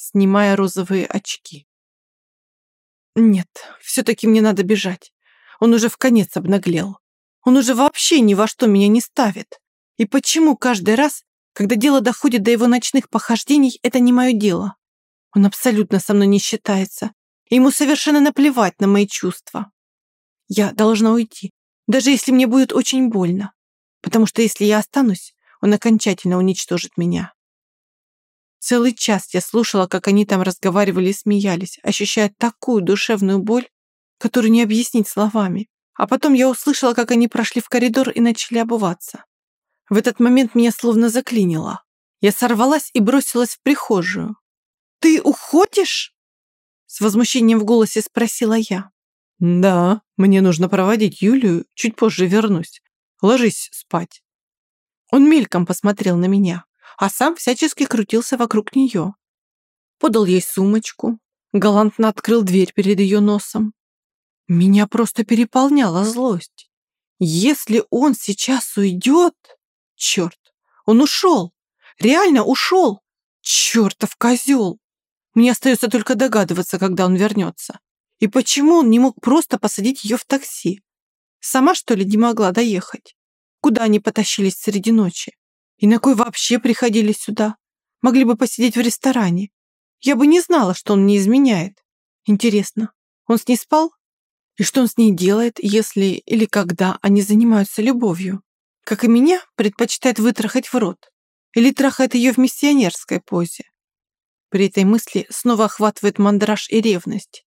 снимая розовые очки. Нет, все-таки мне надо бежать. Он уже в конец обнаглел. Он уже вообще ни во что меня не ставит. И почему каждый раз, когда дело доходит до его ночных похождений, это не мое дело? Он абсолютно со мной не считается. Ему совершенно наплевать на мои чувства. Я должна уйти, даже если мне будет очень больно. Потому что если я останусь, он окончательно уничтожит меня. Целый час я слушала, как они там разговаривали и смеялись, ощущая такую душевную боль, которую не объяснить словами. А потом я услышала, как они прошли в коридор и начали обуваться. В этот момент меня словно заклинило. Я сорвалась и бросилась в прихожую. «Ты уходишь?» С возмущением в голосе спросила я. «Да, мне нужно проводить Юлию, чуть позже вернусь. Ложись спать». Он мельком посмотрел на меня а сам всячески крутился вокруг нее. Подал ей сумочку, галантно открыл дверь перед ее носом. Меня просто переполняла злость. Если он сейчас уйдет... Черт, он ушел. Реально ушел. Чертов козел. Мне остается только догадываться, когда он вернется. И почему он не мог просто посадить ее в такси? Сама, что ли, не могла доехать? Куда они потащились среди ночи? И на кой вообще приходили сюда? Могли бы посидеть в ресторане. Я бы не знала, что он не изменяет. Интересно, он с ней спал? И что он с ней делает, если или когда они занимаются любовью? Как и меня, предпочитает вытрахать в рот. Или трахает ее в миссионерской позе. При этой мысли снова охватывает мандраж и ревность.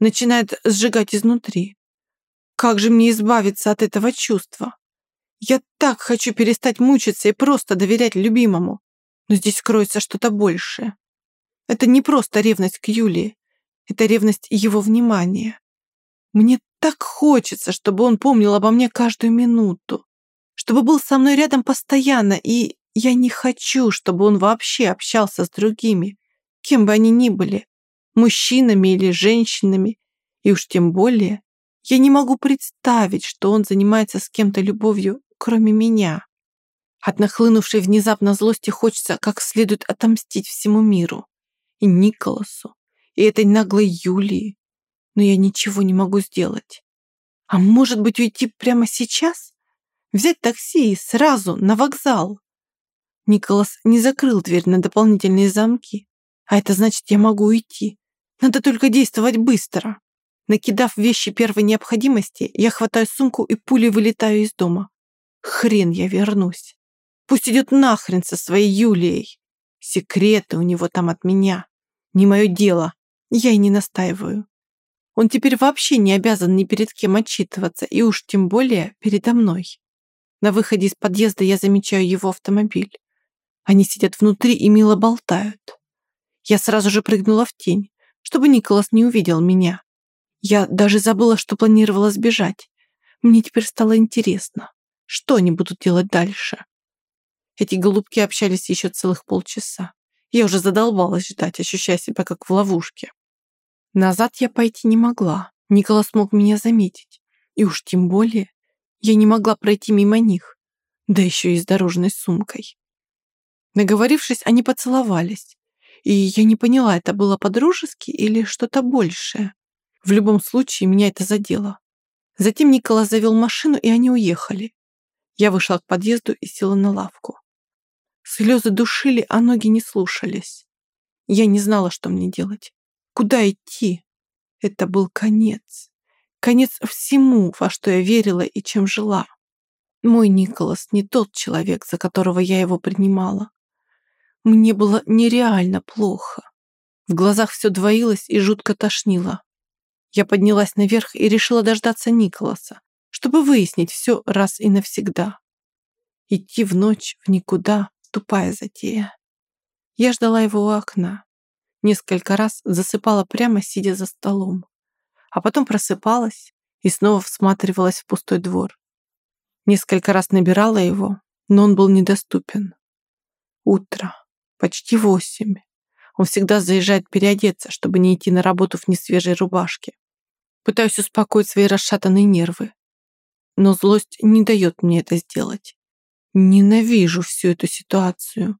Начинает сжигать изнутри. Как же мне избавиться от этого чувства? Я так хочу перестать мучиться и просто доверять любимому. Но здесь кроется что-то большее. Это не просто ревность к Юлии. Это ревность его внимания. Мне так хочется, чтобы он помнил обо мне каждую минуту. Чтобы был со мной рядом постоянно. И я не хочу, чтобы он вообще общался с другими. Кем бы они ни были. Мужчинами или женщинами. И уж тем более я не могу представить, что он занимается с кем-то любовью кроме меня. От нахлынувшей внезапно злости хочется как следует отомстить всему миру. И Николасу, и этой наглой Юлии. Но я ничего не могу сделать. А может быть уйти прямо сейчас? Взять такси и сразу на вокзал? Николас не закрыл дверь на дополнительные замки. А это значит, я могу уйти. Надо только действовать быстро. Накидав вещи первой необходимости, я хватаю сумку и пулей вылетаю из дома. Хрен я вернусь. Пусть идет нахрен со своей Юлией. Секреты у него там от меня. Не мое дело. Я и не настаиваю. Он теперь вообще не обязан ни перед кем отчитываться, и уж тем более передо мной. На выходе из подъезда я замечаю его автомобиль. Они сидят внутри и мило болтают. Я сразу же прыгнула в тень, чтобы Николас не увидел меня. Я даже забыла, что планировала сбежать. Мне теперь стало интересно. Что они будут делать дальше? Эти голубки общались еще целых полчаса. Я уже задолбалась ждать, ощущая себя как в ловушке. Назад я пойти не могла. Николас мог меня заметить. И уж тем более я не могла пройти мимо них. Да еще и с дорожной сумкой. Наговорившись, они поцеловались. И я не поняла, это было по-дружески или что-то большее. В любом случае, меня это задело. Затем Николас завел машину, и они уехали. Я вышла к подъезду и села на лавку. Слезы душили, а ноги не слушались. Я не знала, что мне делать. Куда идти? Это был конец. Конец всему, во что я верила и чем жила. Мой Николас не тот человек, за которого я его принимала. Мне было нереально плохо. В глазах все двоилось и жутко тошнило. Я поднялась наверх и решила дождаться Николаса, чтобы выяснить все раз и навсегда. Идти в ночь в никуда — тупая затея. Я ждала его у окна. Несколько раз засыпала прямо, сидя за столом. А потом просыпалась и снова всматривалась в пустой двор. Несколько раз набирала его, но он был недоступен. Утро. Почти восемь. Он всегда заезжает переодеться, чтобы не идти на работу в несвежей рубашке. Пытаюсь успокоить свои расшатанные нервы но злость не дает мне это сделать. Ненавижу всю эту ситуацию.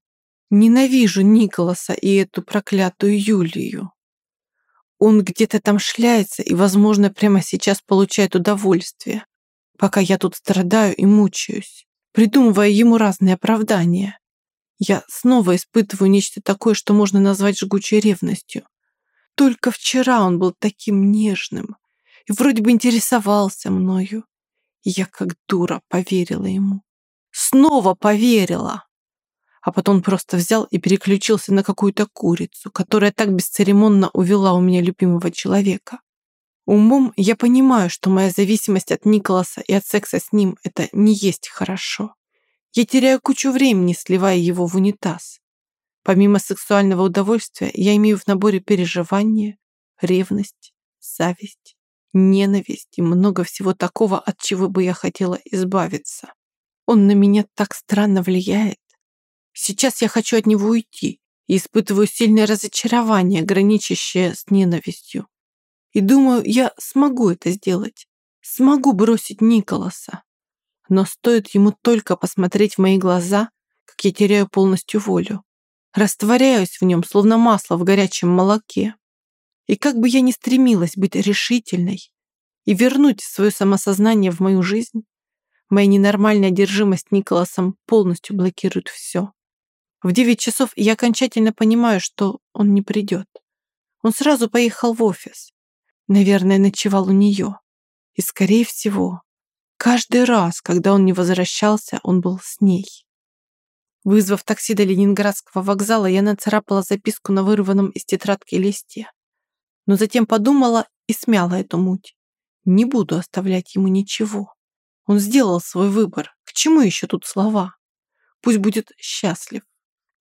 Ненавижу Николаса и эту проклятую Юлию. Он где-то там шляется и, возможно, прямо сейчас получает удовольствие, пока я тут страдаю и мучаюсь, придумывая ему разные оправдания. Я снова испытываю нечто такое, что можно назвать жгучей ревностью. Только вчера он был таким нежным и вроде бы интересовался мною. Я как дура поверила ему. Снова поверила а потом просто взял и переключился на какую-то курицу, которая так бесцеремонно увела у меня любимого человека. Умом я понимаю, что моя зависимость от Николаса и от секса с ним – это не есть хорошо. Я теряю кучу времени, сливая его в унитаз. Помимо сексуального удовольствия, я имею в наборе переживания, ревность, зависть, ненависть и много всего такого, от чего бы я хотела избавиться. Он на меня так странно влияет. Сейчас я хочу от него уйти и испытываю сильное разочарование, граничащее с ненавистью. И думаю, я смогу это сделать. Смогу бросить Николаса. Но стоит ему только посмотреть в мои глаза, как я теряю полностью волю. Растворяюсь в нем, словно масло в горячем молоке. И как бы я ни стремилась быть решительной и вернуть свое самосознание в мою жизнь, моя ненормальная одержимость Николасом полностью блокирует все. В девять часов я окончательно понимаю, что он не придет. Он сразу поехал в офис. Наверное, ночевал у нее. И, скорее всего, каждый раз, когда он не возвращался, он был с ней. Вызвав такси до Ленинградского вокзала, я нацарапала записку на вырванном из тетрадки листе. Но затем подумала и смяла эту муть. Не буду оставлять ему ничего. Он сделал свой выбор. К чему еще тут слова? Пусть будет счастлив.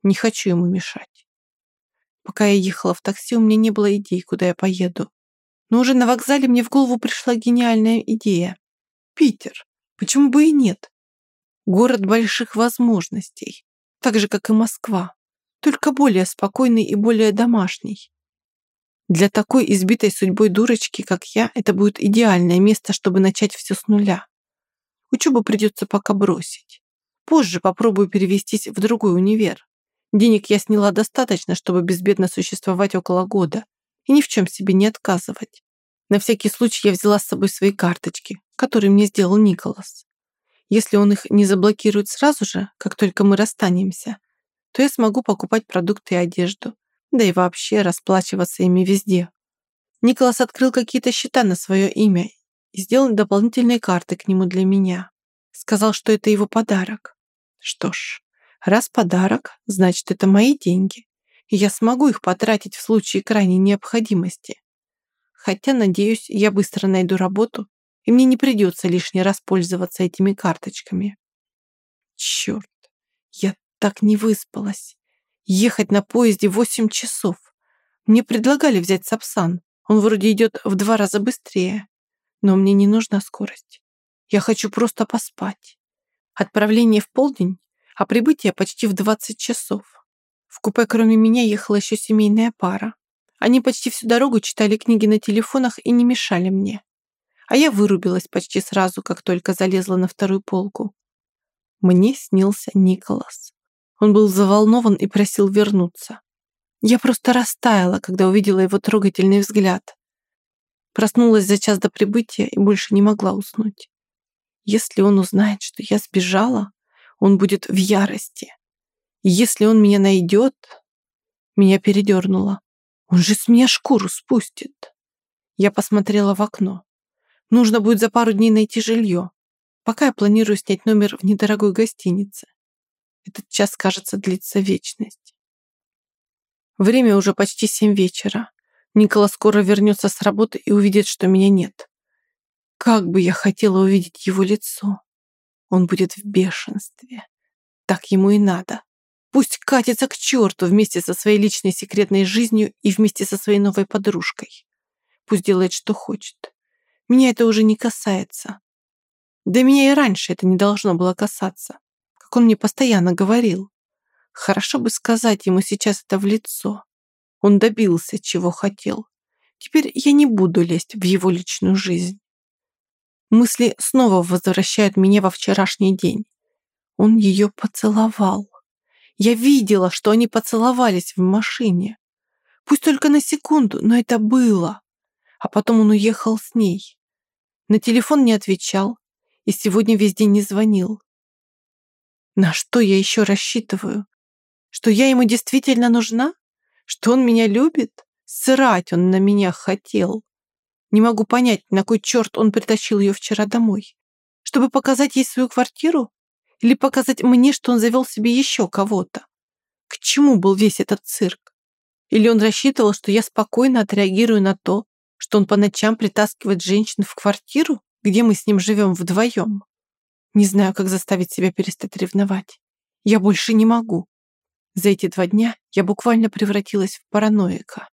Не хочу ему мешать. Пока я ехала в такси, у меня не было идей, куда я поеду. Но уже на вокзале мне в голову пришла гениальная идея. Питер. Почему бы и нет? Город больших возможностей. Так же, как и Москва. Только более спокойный и более домашний. Для такой избитой судьбой дурочки, как я, это будет идеальное место, чтобы начать все с нуля. Учебу придется пока бросить. Позже попробую перевестись в другой универ. Денег я сняла достаточно, чтобы безбедно существовать около года и ни в чем себе не отказывать. На всякий случай я взяла с собой свои карточки, которые мне сделал Николас. Если он их не заблокирует сразу же, как только мы расстанемся, то я смогу покупать продукты и одежду, да и вообще расплачиваться ими везде. Николас открыл какие-то счета на свое имя и сделал дополнительные карты к нему для меня. Сказал, что это его подарок. Что ж, Раз подарок, значит, это мои деньги, и я смогу их потратить в случае крайней необходимости. Хотя, надеюсь, я быстро найду работу, и мне не придется лишний раз пользоваться этими карточками. Черт, я так не выспалась. Ехать на поезде 8 часов. Мне предлагали взять Сапсан. Он вроде идет в два раза быстрее. Но мне не нужна скорость. Я хочу просто поспать. Отправление в полдень а прибытие почти в 20 часов. В купе кроме меня ехала еще семейная пара. Они почти всю дорогу читали книги на телефонах и не мешали мне. А я вырубилась почти сразу, как только залезла на вторую полку. Мне снился Николас. Он был заволнован и просил вернуться. Я просто растаяла, когда увидела его трогательный взгляд. Проснулась за час до прибытия и больше не могла уснуть. Если он узнает, что я сбежала, он будет в ярости. Если он меня найдет... Меня передернуло. Он же с меня шкуру спустит. Я посмотрела в окно. Нужно будет за пару дней найти жилье. Пока я планирую снять номер в недорогой гостинице. Этот час, кажется, длится вечность. Время уже почти семь вечера. Никола скоро вернется с работы и увидит, что меня нет. Как бы я хотела увидеть его лицо. Он будет в бешенстве. Так ему и надо. Пусть катится к черту вместе со своей личной секретной жизнью и вместе со своей новой подружкой. Пусть делает, что хочет. Меня это уже не касается. Да меня и раньше это не должно было касаться, как он мне постоянно говорил. Хорошо бы сказать ему сейчас это в лицо. Он добился, чего хотел. Теперь я не буду лезть в его личную жизнь. Мысли снова возвращают меня во вчерашний день. Он ее поцеловал. Я видела, что они поцеловались в машине. Пусть только на секунду, но это было. А потом он уехал с ней. На телефон не отвечал и сегодня весь день не звонил. На что я еще рассчитываю? Что я ему действительно нужна? Что он меня любит? Срать он на меня хотел. Не могу понять, на кой черт он притащил ее вчера домой. Чтобы показать ей свою квартиру? Или показать мне, что он завел себе еще кого-то? К чему был весь этот цирк? Или он рассчитывал, что я спокойно отреагирую на то, что он по ночам притаскивает женщин в квартиру, где мы с ним живем вдвоем? Не знаю, как заставить себя перестать ревновать. Я больше не могу. За эти два дня я буквально превратилась в параноика.